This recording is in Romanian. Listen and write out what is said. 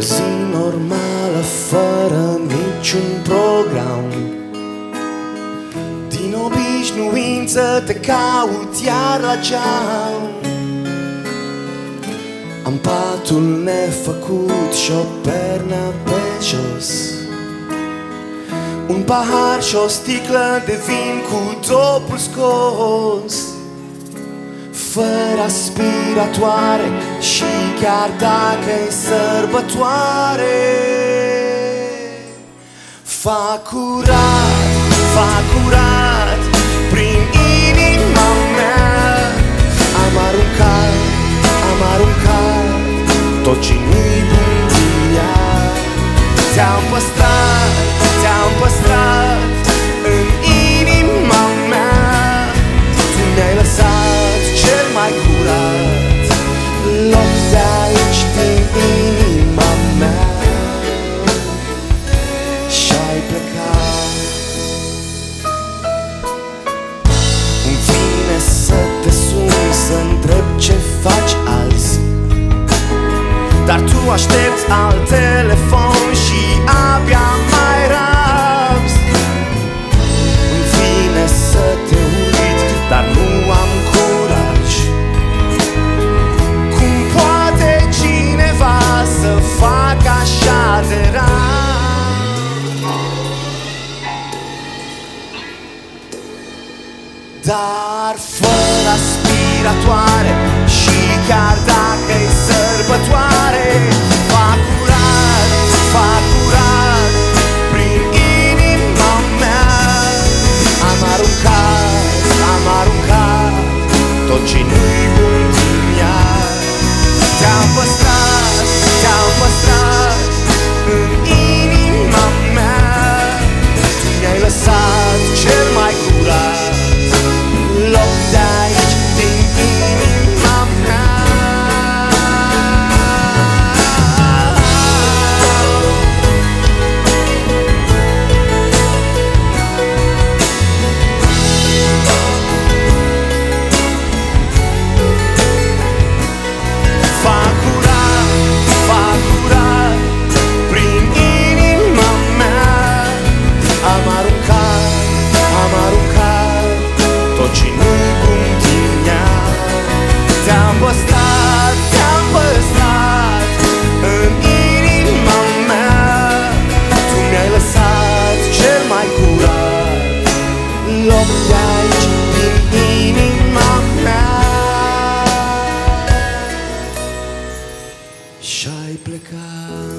zi normală fără niciun program. Din obișnuință te caut iar la geam. Am patul nefăcut și o pernă pe jos. Un pahar și o sticlă de vin cu topul scos fără aspiratoare Și chiar dacă e sărbătoare. Fac curat, fac curat Prin inima mea. Am aruncat, am aruncat Tot ce nu-i bun din ea. Te-am păstrat, curat Loc de aici din inima mea. Și-ai plecat. Îmi vine să te sun să întreb ce faci azi. Dar tu aștepți alt telefon și abia Dar fără aspiratoare Și Tot ce nu-i bun din ea Te-am păstrat, te-am păstrat În inima mea. Tu mi-ai lăsat cel mai curat Loc de aici din inima mea. Și-ai plecat